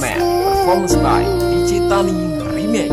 Man Performance by Digitali Remix.